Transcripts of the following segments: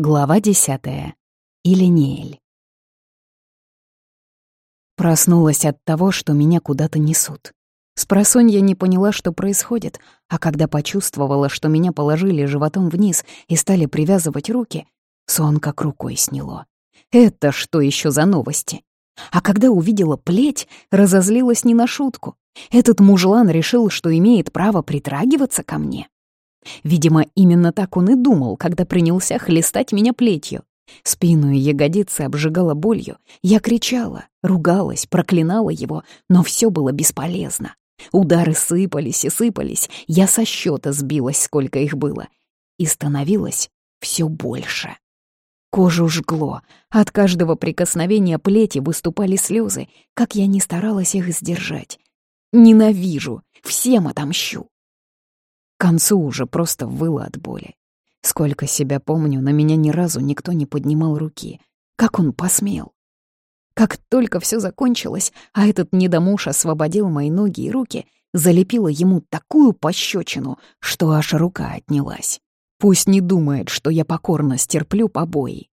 Глава десятая. Илинеэль. Проснулась от того, что меня куда-то несут. Спросонья не поняла, что происходит, а когда почувствовала, что меня положили животом вниз и стали привязывать руки, сон как рукой сняло. Это что еще за новости? А когда увидела плеть, разозлилась не на шутку. Этот мужлан решил, что имеет право притрагиваться ко мне. Видимо, именно так он и думал, когда принялся хлестать меня плетью. Спину и ягодицы обжигала болью. Я кричала, ругалась, проклинала его, но все было бесполезно. Удары сыпались и сыпались, я со счета сбилась, сколько их было. И становилось все больше. Кожу жгло, от каждого прикосновения плети выступали слезы, как я не старалась их сдержать. Ненавижу, всем отомщу. К концу уже просто выла от боли. Сколько себя помню, на меня ни разу никто не поднимал руки. Как он посмел? Как только все закончилось, а этот недомуж освободил мои ноги и руки, залепила ему такую пощечину, что аж рука отнялась. Пусть не думает, что я покорно стерплю побои.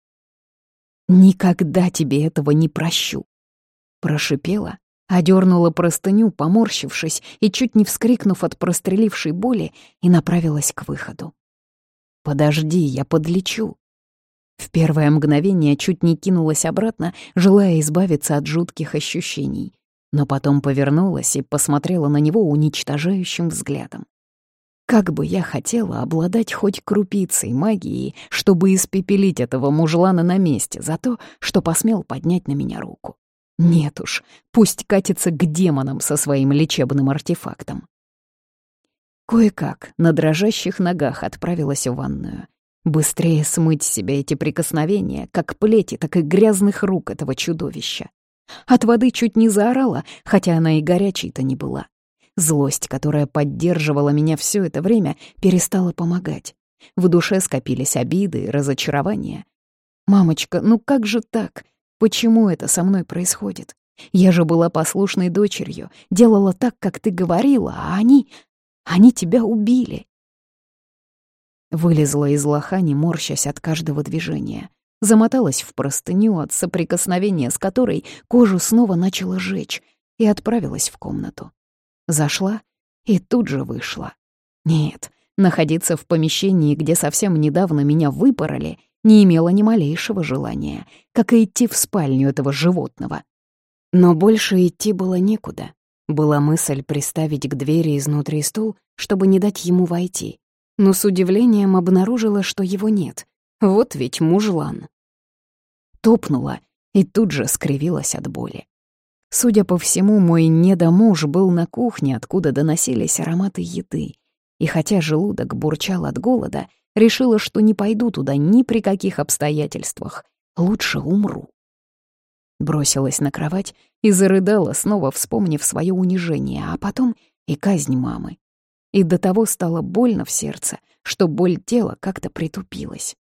«Никогда тебе этого не прощу», — прошипела, одернула простыню, поморщившись и чуть не вскрикнув от прострелившей боли, и направилась к выходу. «Подожди, я подлечу». В первое мгновение чуть не кинулась обратно, желая избавиться от жутких ощущений, но потом повернулась и посмотрела на него уничтожающим взглядом. Как бы я хотела обладать хоть крупицей магии, чтобы испепелить этого мужлана на месте за то, что посмел поднять на меня руку. Нет уж, пусть катится к демонам со своим лечебным артефактом. Кое-как на дрожащих ногах отправилась в ванную. Быстрее смыть с себя эти прикосновения, как плети, так и грязных рук этого чудовища. От воды чуть не заорала, хотя она и горячей-то не была. Злость, которая поддерживала меня все это время, перестала помогать. В душе скопились обиды и разочарования. «Мамочка, ну как же так? Почему это со мной происходит? Я же была послушной дочерью, делала так, как ты говорила, а они... они тебя убили. Вылезла из лохани, морщась от каждого движения. Замоталась в простыню, от соприкосновения с которой кожу снова начала жечь, и отправилась в комнату. Зашла и тут же вышла. Нет, находиться в помещении, где совсем недавно меня выпороли, не имела ни малейшего желания, как и идти в спальню этого животного. Но больше идти было некуда. Была мысль приставить к двери изнутри стул, чтобы не дать ему войти. Но с удивлением обнаружила, что его нет. Вот ведь мужлан. Топнула и тут же скривилась от боли. Судя по всему, мой недомуж был на кухне, откуда доносились ароматы еды. И хотя желудок бурчал от голода, Решила, что не пойду туда ни при каких обстоятельствах. Лучше умру. Бросилась на кровать и зарыдала, снова вспомнив свое унижение, а потом и казнь мамы. И до того стало больно в сердце, что боль тела как-то притупилась.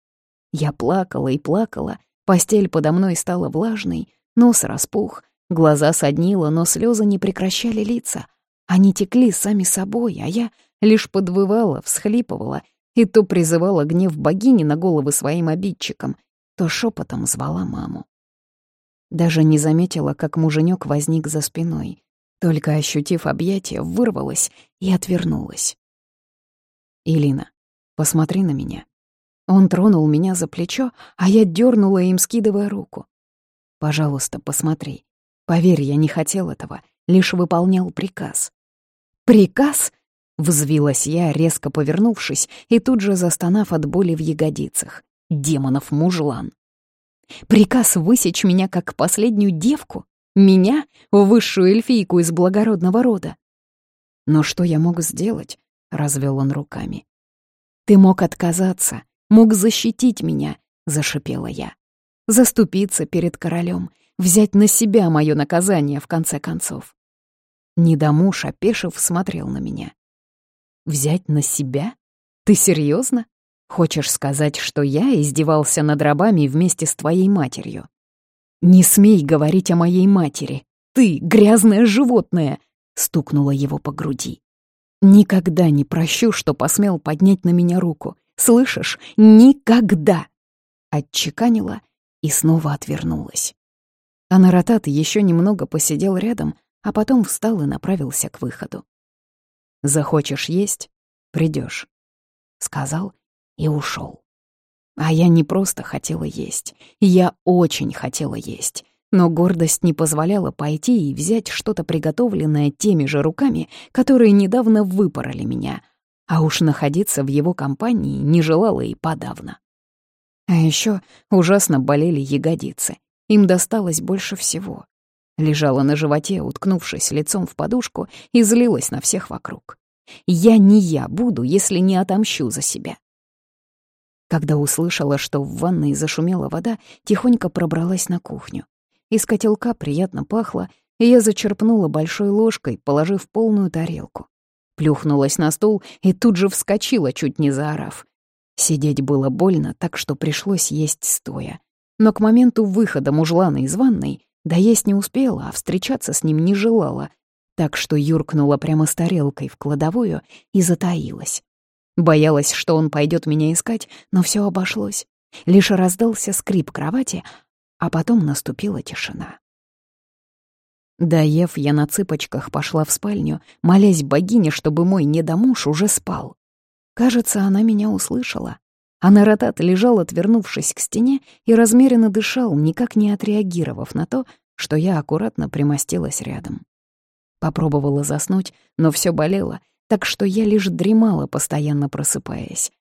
Я плакала и плакала, постель подо мной стала влажной, нос распух, глаза соднило, но слезы не прекращали литься. Они текли сами собой, а я лишь подвывала, всхлипывала и то призывала гнев богини на головы своим обидчикам, то шепотом звала маму. Даже не заметила, как муженек возник за спиной. Только ощутив объятие, вырвалась и отвернулась. «Илина, посмотри на меня». Он тронул меня за плечо, а я дернула им, скидывая руку. «Пожалуйста, посмотри. Поверь, я не хотел этого, лишь выполнял приказ». «Приказ?» Взвилась я, резко повернувшись, и тут же застонав от боли в ягодицах. Демонов мужлан. Приказ высечь меня как последнюю девку? Меня, высшую эльфийку из благородного рода? Но что я мог сделать? Развел он руками. Ты мог отказаться, мог защитить меня, зашипела я. Заступиться перед королем, взять на себя мое наказание в конце концов. Недомуж, опешив, смотрел на меня. Взять на себя? Ты серьезно? Хочешь сказать, что я издевался над рабами вместе с твоей матерью? Не смей говорить о моей матери. Ты грязное животное, стукнула его по груди. Никогда не прощу, что посмел поднять на меня руку. Слышишь? Никогда. отчеканила и снова отвернулась. Анаратат еще немного посидел рядом, а потом встал и направился к выходу. «Захочешь есть — придешь, сказал и ушел. А я не просто хотела есть, я очень хотела есть, но гордость не позволяла пойти и взять что-то приготовленное теми же руками, которые недавно выпороли меня, а уж находиться в его компании не желала и подавно. А еще ужасно болели ягодицы. Им досталось больше всего. Лежала на животе, уткнувшись лицом в подушку, и злилась на всех вокруг. Я не я буду, если не отомщу за себя. Когда услышала, что в ванной зашумела вода, тихонько пробралась на кухню. Из котелка приятно пахло, и я зачерпнула большой ложкой, положив полную тарелку. Плюхнулась на стул и тут же вскочила, чуть не заорав. Сидеть было больно, так что пришлось есть стоя. Но к моменту выхода мужлана из ванной доесть не успела, а встречаться с ним не желала, так что юркнула прямо с тарелкой в кладовую и затаилась. Боялась, что он пойдет меня искать, но все обошлось. Лишь раздался скрип кровати, а потом наступила тишина. Доев, я на цыпочках пошла в спальню, молясь богине, чтобы мой недомуж уже спал. Кажется, она меня услышала. А Наратат лежал, отвернувшись к стене, и размеренно дышал, никак не отреагировав на то, что я аккуратно примостилась рядом. Попробовала заснуть, но все болело, так что я лишь дремала, постоянно просыпаясь.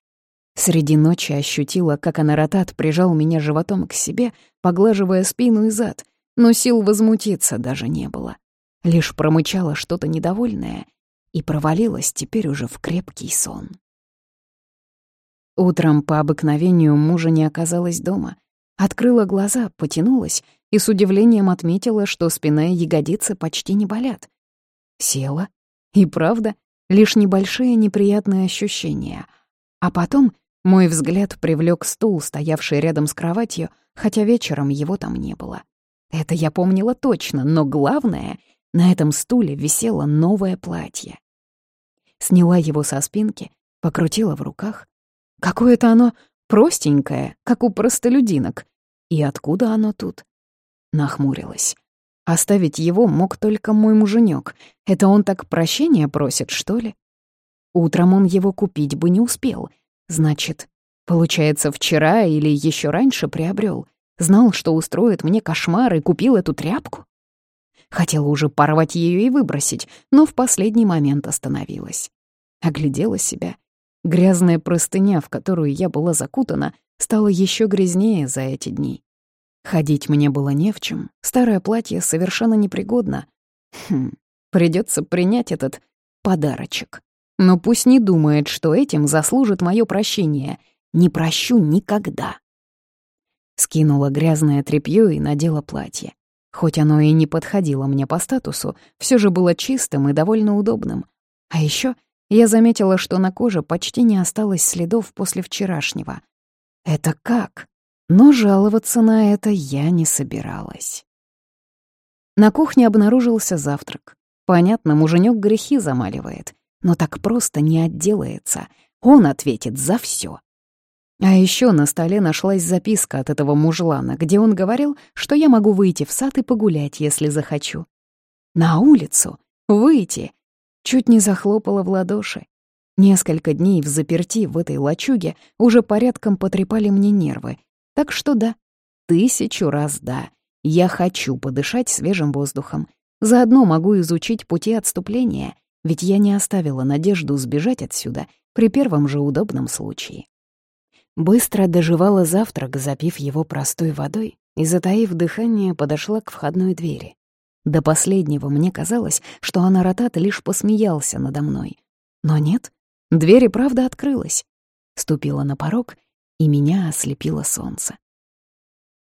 Среди ночи ощутила, как Анаратат прижал меня животом к себе, поглаживая спину и зад, но сил возмутиться даже не было. Лишь промычала что-то недовольное и провалилась теперь уже в крепкий сон. Утром по обыкновению мужа не оказалось дома. Открыла глаза, потянулась и с удивлением отметила, что спина и ягодицы почти не болят. Села. И правда, лишь небольшие неприятные ощущения. А потом мой взгляд привлек стул, стоявший рядом с кроватью, хотя вечером его там не было. Это я помнила точно, но главное — на этом стуле висело новое платье. Сняла его со спинки, покрутила в руках, Какое-то оно простенькое, как у простолюдинок. И откуда оно тут? Нахмурилась. Оставить его мог только мой муженек. Это он так прощения просит, что ли? Утром он его купить бы не успел. Значит, получается, вчера или еще раньше приобрел. Знал, что устроит мне кошмар и купил эту тряпку. Хотела уже порвать ее и выбросить, но в последний момент остановилась. Оглядела себя Грязная простыня, в которую я была закутана, стала еще грязнее за эти дни. Ходить мне было не в чем, старое платье совершенно непригодно. Хм, придется принять этот подарочек. Но пусть не думает, что этим заслужит мое прощение. Не прощу никогда. Скинула грязное тряпье и надела платье. Хоть оно и не подходило мне по статусу, все же было чистым и довольно удобным. А еще я заметила, что на коже почти не осталось следов после вчерашнего. Это как? Но жаловаться на это я не собиралась. На кухне обнаружился завтрак. Понятно, муженек грехи замаливает, но так просто не отделается. Он ответит за все. А еще на столе нашлась записка от этого мужлана, где он говорил, что я могу выйти в сад и погулять, если захочу. На улицу. Выйти. Чуть не захлопала в ладоши. Несколько дней в заперти в этой лачуге уже порядком потрепали мне нервы. Так что да, тысячу раз да. Я хочу подышать свежим воздухом. Заодно могу изучить пути отступления, ведь я не оставила надежду сбежать отсюда при первом же удобном случае. Быстро доживала завтрак, запив его простой водой, и, затаив дыхание, подошла к входной двери. До последнего мне казалось, что Анаратат лишь посмеялся надо мной. Но нет, дверь и правда открылась. Ступила на порог, и меня ослепило солнце.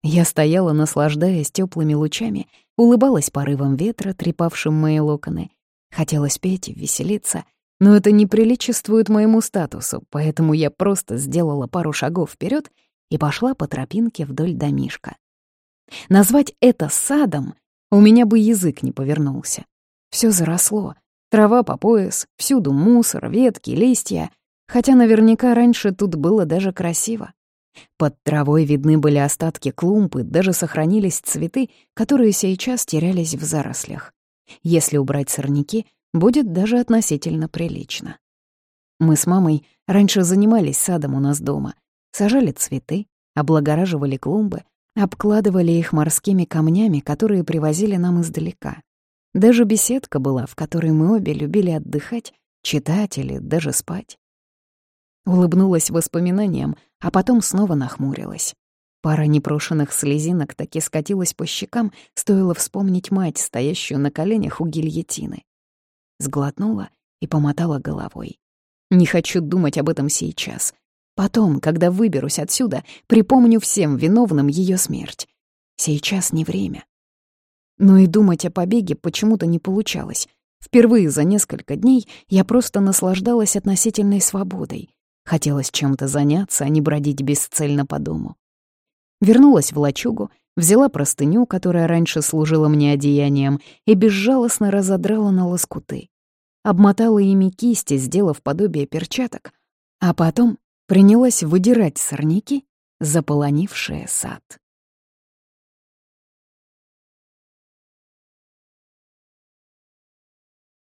Я стояла, наслаждаясь теплыми лучами, улыбалась порывом ветра, трепавшим мои локоны. Хотелось петь и веселиться, но это не приличествует моему статусу, поэтому я просто сделала пару шагов вперед и пошла по тропинке вдоль домишка. Назвать это садом у меня бы язык не повернулся. Все заросло. Трава по пояс, всюду мусор, ветки, листья. Хотя наверняка раньше тут было даже красиво. Под травой видны были остатки клумбы, даже сохранились цветы, которые сейчас терялись в зарослях. Если убрать сорняки, будет даже относительно прилично. Мы с мамой раньше занимались садом у нас дома. Сажали цветы, облагораживали клумбы, обкладывали их морскими камнями, которые привозили нам издалека. Даже беседка была, в которой мы обе любили отдыхать, читать или даже спать. Улыбнулась воспоминаниям, а потом снова нахмурилась. Пара непрошенных слезинок таки скатилась по щекам, стоило вспомнить мать, стоящую на коленях у гильотины. Сглотнула и помотала головой. Не хочу думать об этом сейчас. Потом, когда выберусь отсюда, припомню всем виновным ее смерть. Сейчас не время. Но и думать о побеге почему-то не получалось. Впервые за несколько дней я просто наслаждалась относительной свободой. Хотелось чем-то заняться, а не бродить бесцельно по дому. Вернулась в лачугу, взяла простыню, которая раньше служила мне одеянием, и безжалостно разодрала на лоскуты. Обмотала ими кисти, сделав подобие перчаток, а потом принялась выдирать сорняки, заполонившие сад.